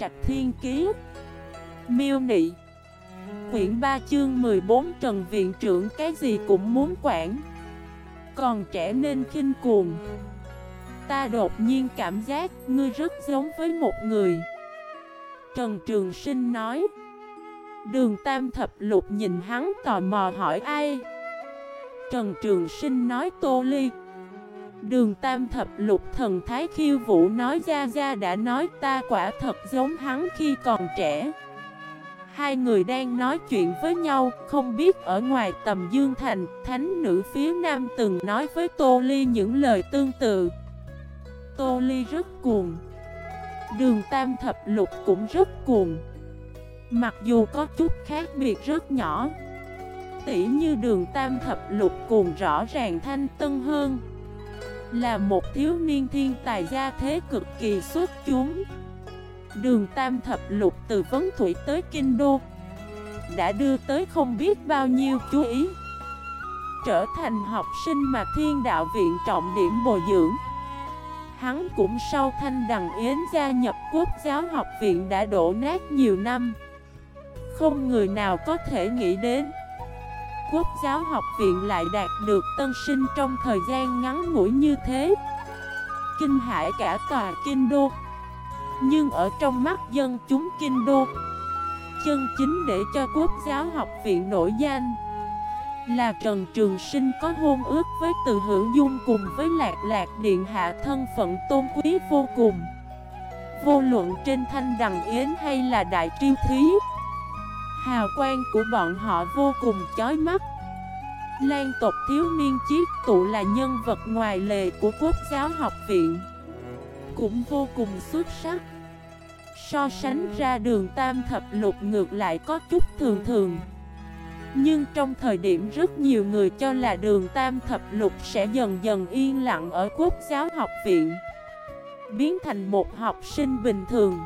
Trạch Thiên Kiế Miêu Nị. Quyển 3 chương 14 Trần Viện trưởng cái gì cũng muốn quản. Còn trẻ nên khinh cuồng. Ta đột nhiên cảm giác ngươi rất giống với một người. Trần Trường Sinh nói. Đường Tam Thập Lục nhìn hắn tò mò hỏi ai? Trần Trường Sinh nói Tô Ly. Đường Tam Thập Lục Thần Thái Khiêu Vũ nói Gia Gia đã nói ta quả thật giống hắn khi còn trẻ Hai người đang nói chuyện với nhau, không biết ở ngoài tầm Dương Thành, thánh nữ phía nam từng nói với Tô Ly những lời tương tự. Tô Ly rất cuồng. Đường Tam Thập Lục cũng rất cuồng. Mặc dù có chút khác biệt rất nhỏ. Tỉ như đường Tam Thập Lục cuồng rõ ràng thanh tân hơn. Là một thiếu niên thiên tài gia thế cực kỳ xuất chúng. Đường Tam Thập Lục từ Vấn Thủy tới Kinh Đô Đã đưa tới không biết bao nhiêu chú ý, Trở thành học sinh mà thiên đạo viện trọng điểm bồi dưỡng Hắn cũng sau thanh đằng yến gia nhập quốc giáo học viện đã đổ nát nhiều năm Không người nào có thể nghĩ đến Quốc giáo học viện lại đạt được tân sinh trong thời gian ngắn ngủi như thế. Kinh hải cả tòa kinh đô. Nhưng ở trong mắt dân chúng kinh đô, Chân chính để cho quốc giáo học viện nổi danh Là Trần Trường Sinh có hôn ước với từ hữu dung cùng với lạc lạc điện hạ thân phận tôn quý vô cùng. Vô luận trên thanh đằng yến hay là đại triêu thí Hào quang của bọn họ vô cùng chói mắt. Lan tộc thiếu niên chiết tụ là nhân vật ngoài lề của quốc giáo học viện. Cũng vô cùng xuất sắc. So sánh ra đường tam thập lục ngược lại có chút thường thường. Nhưng trong thời điểm rất nhiều người cho là đường tam thập lục sẽ dần dần yên lặng ở quốc giáo học viện, Biến thành một học sinh bình thường.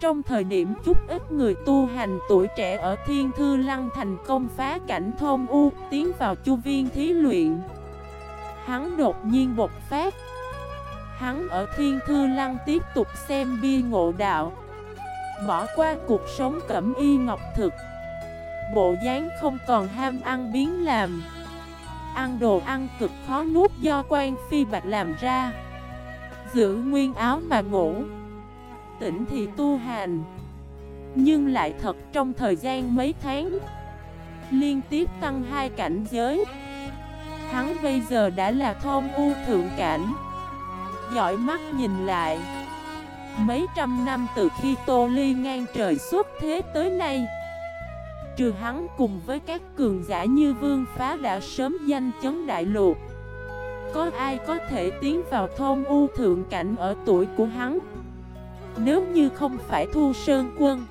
Trong thời điểm chút ít người tu hành tuổi trẻ ở Thiên Thư Lăng thành công phá cảnh thôn U, Tiến vào chu viên thí luyện. Hắn đột nhiên bột phát. Hắn ở Thiên Thư Lăng tiếp tục xem bia ngộ đạo. Bỏ qua cuộc sống cẩm y ngọc thực. Bộ dáng không còn ham ăn biến làm. Ăn đồ ăn cực khó nuốt do quan phi bạch làm ra. Giữ nguyên áo mà ngủ. Tỉnh thì tu hành, Nhưng lại thật trong thời gian mấy tháng, Liên tiếp tăng hai cảnh giới. Hắn bây giờ đã là thôn u thượng cảnh giỏi mắt nhìn lại. Mấy trăm năm từ khi Tô Ly ngang trời xuất thế tới nay, Trừ hắn cùng với các cường giả như Vương Phá đã sớm danh chấn đại lục, Có ai có thể tiến vào thôn U thượng cảnh ở tuổi của hắn? Nếu như không phải Thu Sơn Quân,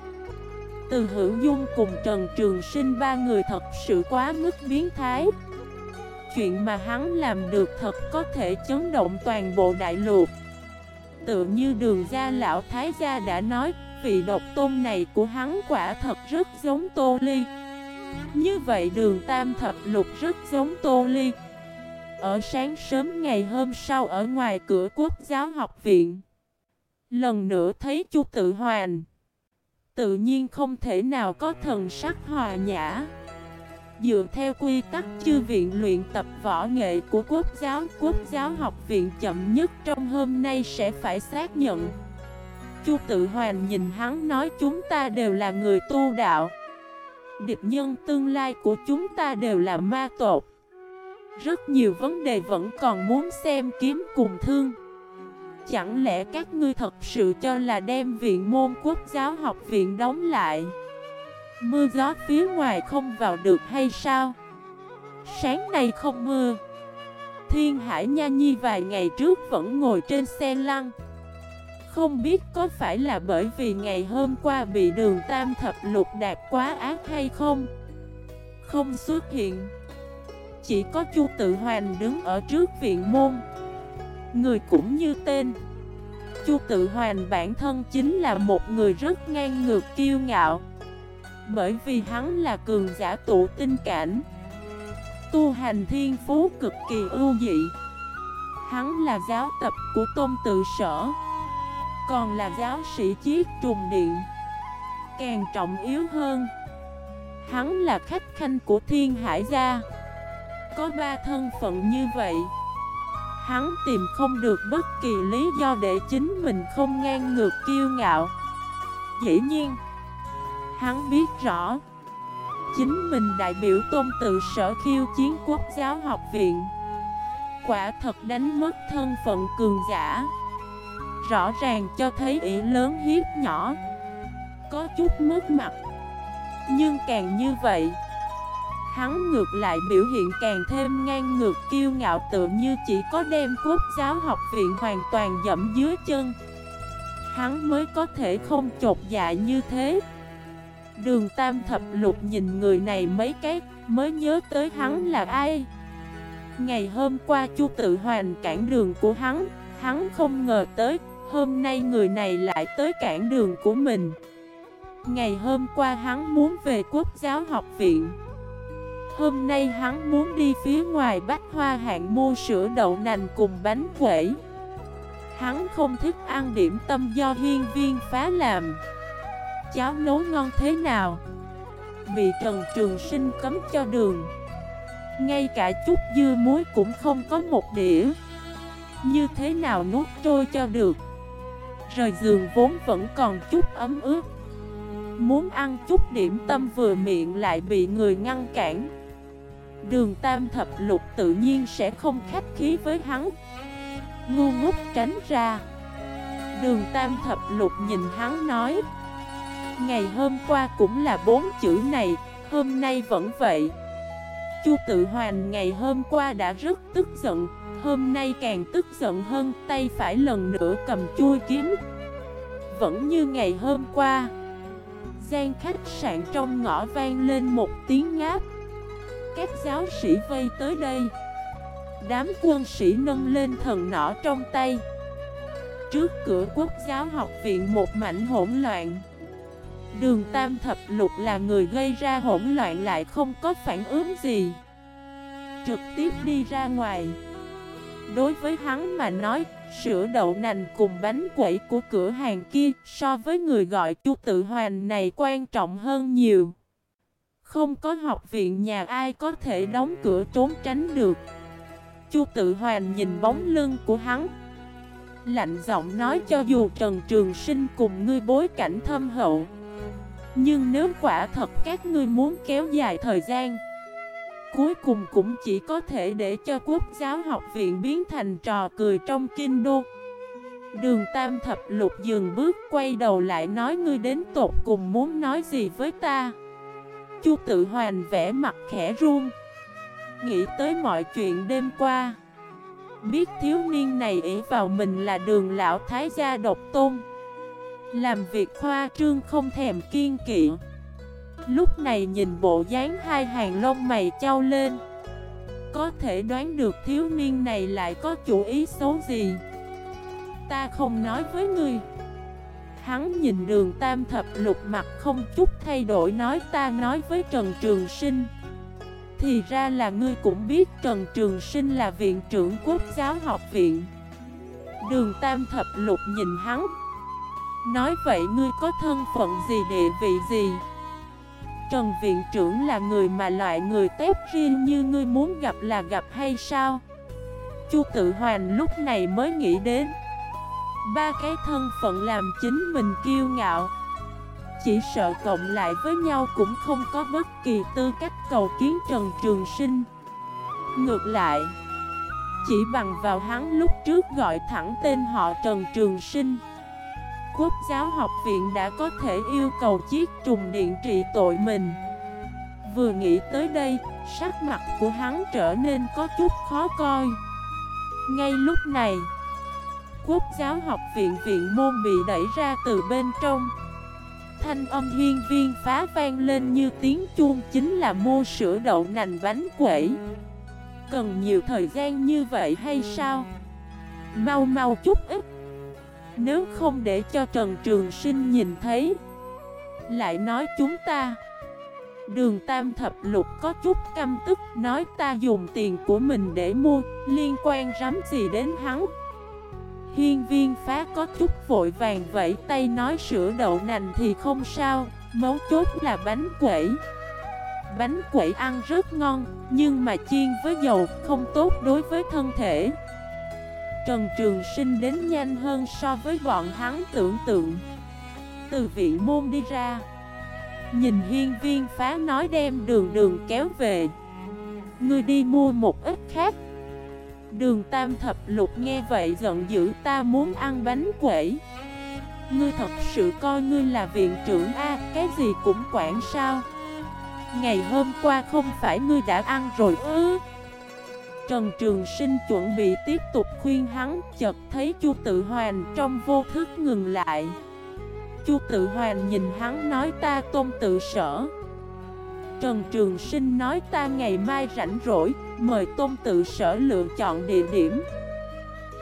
Từ Hữu Dung cùng Trần Trường Sinh ba người thật sự quá mức biến thái. Chuyện mà hắn làm được thật có thể chấn động toàn bộ đại lục. Tựa như đường gia lão thái gia đã nói, Vị độc tôn này của hắn quả thật rất giống Tô Ly. Như vậy đường tam thập lục rất giống Tô Ly. Ở sáng sớm ngày hôm sau ở ngoài cửa quốc giáo học viện Lần nữa thấy chu tự hoàn. Tự nhiên không thể nào có thần sắc hòa nhã. Dựa theo quy tắc chư viện luyện tập võ nghệ của quốc giáo Quốc giáo học viện chậm nhất trong hôm nay sẽ phải xác nhận. Chu tự hoàn nhìn hắn nói chúng ta đều là người tu đạo. Địch nhân tương lai của chúng ta đều là ma tột Rất nhiều vấn đề vẫn còn muốn xem kiếm cùng thương. Chẳng lẽ các ngươi thật sự cho là đem viện môn quốc giáo học viện đóng lại? Mưa gió phía ngoài không vào được hay sao? Sáng nay không mưa. Thiên Hải Nha Nhi vài ngày trước vẫn ngồi trên xe lăn. Không biết có phải là bởi vì ngày hôm qua bị đường tam thập lục đạt quá ác hay không? Không xuất hiện. Chỉ có Chu Tự Hoàn đứng ở trước viện môn. Người cũng như tên. Chu Tự Hoàn bản thân chính là một người rất ngang ngược kiêu ngạo. Bởi vì hắn là cường giả tụ tinh cảnh. Tu hành thiên phú cực kỳ ưu dị. Hắn là giáo tập của tôn tự sở. Còn là giáo sĩ chiếc trùng điện. Càng trọng yếu hơn, Hắn là khách khanh của thiên hải gia. Có ba thân phận như vậy. Hắn tìm không được bất kỳ lý do để chính mình không ngang ngược kiêu ngạo. Dĩ nhiên, Hắn biết rõ, Chính mình đại biểu tôn tự sở khiêu chiến quốc giáo học viện. Quả thật đánh mất thân phận cường giả. Rõ ràng cho thấy ý lớn hiếp nhỏ, Có chút mất mặt. Nhưng càng như vậy Hắn ngược lại biểu hiện càng thêm ngang ngược kiêu ngạo tự như chỉ có đem quốc giáo học viện hoàn toàn dẫm dưới chân. Hắn mới có thể không chột dạ như thế. Đường Tam Thập Lục nhìn người này mấy cái, mới nhớ tới hắn là ai. Ngày hôm qua Chu tự hoàn cản đường của hắn Hắn không ngờ tới, Hôm nay người này lại tới cản đường của mình. Ngày hôm qua hắn muốn về quốc giáo học viện. Hôm nay hắn muốn đi phía ngoài bách hoa hạng mua sữa đậu nành cùng bánh quẩy. Hắn không thích ăn điểm tâm do hiên viên phá làm. Cháo nấu ngon thế nào? Bị Trần Trường Sinh cấm cho đường. Ngay cả chút dưa muối cũng không có một đĩa. Như thế nào nuốt trôi cho được? Rời giường vốn vẫn còn chút ấm ướt Muốn ăn chút điểm tâm vừa miệng lại bị người ngăn cản. Đường tam thập lục tự nhiên sẽ không khách khí với hắn. Ngu ngốc tránh ra. Đường tam thập lục nhìn hắn nói, Ngày hôm qua cũng là bốn chữ này, Hôm nay vẫn vậy. Chu tự hoàn ngày hôm qua đã rất tức giận, Hôm nay càng tức giận hơn, Tay phải lần nữa cầm chui kiếm. Vẫn như ngày hôm qua. Gian khách sạn trong ngõ vang lên một tiếng ngáp. Các giáo sĩ vây tới đây. Đám quân sĩ nâng lên thần nỏ trong tay. Trước cửa quốc giáo học viện một mảnh hỗn loạn. Đường Tam Thập Lục là người gây ra hỗn loạn lại không có phản ứng gì. Trực tiếp đi ra ngoài. Đối với hắn mà nói, Sữa đậu nành cùng bánh quẩy của cửa hàng kia so với người gọi chu tự hoàn này quan trọng hơn nhiều. Không có học viện nhà ai có thể đóng cửa trốn tránh được. Chu tự hoàn nhìn bóng lưng của hắn. Lạnh giọng nói cho dù Trần Trường Sinh cùng ngươi bối cảnh thâm hậu. Nhưng nếu quả thật các ngươi muốn kéo dài thời gian, Cuối cùng cũng chỉ có thể để cho quốc giáo học viện biến thành trò cười trong kinh đô Đường Tam Thập Lục dừng bước, quay đầu lại nói, ngươi đến tột cùng muốn nói gì với ta Chu tự hoàn vẽ mặt khẽ run. Nghĩ tới mọi chuyện đêm qua, Biết thiếu niên này ý vào mình là đường lão thái gia độc tôn. Làm việc khoa trương không thèm kiên kỵ. Lúc này nhìn bộ dáng hai hàng lông mày trao lên. Có thể đoán được thiếu niên này lại có chủ ý xấu gì. Ta không nói với ngươi. Hắn nhìn đường tam thập lục mặt không chút thay đổi nói ta nói với Trần Trường Sinh. Thì ra là ngươi cũng biết Trần Trường Sinh là viện trưởng quốc giáo học viện. Đường tam thập lục nhìn hắn. Nói vậy ngươi có thân phận gì, địa vị gì? Trần Viện trưởng là người mà loại người tép riêng như ngươi muốn gặp là gặp hay sao? Chu tự hoàn lúc này mới nghĩ đến. Ba cái thân phận làm chính mình kiêu ngạo. Chỉ sợ cộng lại với nhau cũng không có bất kỳ tư cách cầu kiến Trần Trường Sinh. Ngược lại Chỉ bằng vào hắn lúc trước gọi thẳng tên họ Trần Trường Sinh Quốc giáo học viện đã có thể yêu cầu chiếc trùng điện trị tội mình. Vừa nghĩ tới đây, sắc mặt của hắn trở nên có chút khó coi. Ngay lúc này Quốc giáo học viện viện môn bị đẩy ra từ bên trong. Thanh âm hiên viên phá vang lên như tiếng chuông, chính là mua sữa đậu nành bánh quẩy. Cần nhiều thời gian như vậy hay sao? Mau mau chút ít. Nếu không để cho Trần Trường Sinh nhìn thấy, Lại nói chúng ta. Đường Tam Thập Lục có chút căm tức, Nói ta dùng tiền của mình để mua, Liên quan rắm gì đến hắn? Hiên viên phá có chút vội vàng vẫy tay nói sữa đậu nành thì không sao, Mấu chốt là bánh quẩy. Bánh quẩy ăn rất ngon, Nhưng mà chiên với dầu không tốt đối với thân thể. Trần Trường Sinh đến nhanh hơn so với bọn hắn tưởng tượng. Từ viện môn đi ra, Nhìn hiên viên phá nói đem đường đường kéo về. Ngươi đi mua một ít khác. Đường tam thập lục nghe vậy giận dữ, ta muốn ăn bánh quẩy. Ngươi thật sự coi ngươi là viện trưởng A, Cái gì cũng quản sao? Ngày hôm qua không phải ngươi đã ăn rồi ư? Trần Trường Sinh chuẩn bị tiếp tục khuyên hắn, Chợt thấy Chu Tự Hoàn trong vô thức ngừng lại. Chu Tự Hoàn nhìn hắn nói, ta tôn tự sở. Trần Trường Sinh nói, ta ngày mai rảnh rỗi Mời tôn tự sở lựa chọn địa điểm.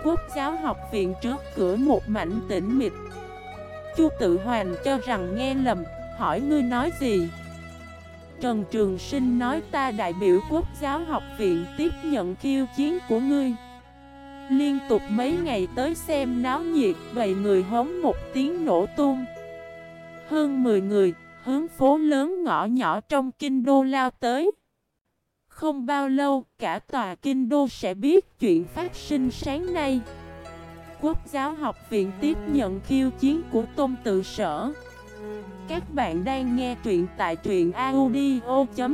Quốc giáo học viện trước cửa một mảnh tĩnh mịch. Chu tự hoàn cho rằng nghe lầm, Hỏi ngươi nói gì? Trần Trường Sinh nói ta đại biểu quốc giáo học viện tiếp nhận khiêu chiến của ngươi. Liên tục mấy ngày tới xem náo nhiệt Vậy người hống một tiếng nổ tung. Hơn 10 người, hướng phố lớn ngõ nhỏ trong kinh đô lao tới. Không bao lâu, cả tòa kinh đô sẽ biết chuyện phát sinh sáng nay. Quốc giáo học viện tiếp nhận khiêu chiến của tôn tự sở. Các bạn đang nghe truyện tại truyện audio.fif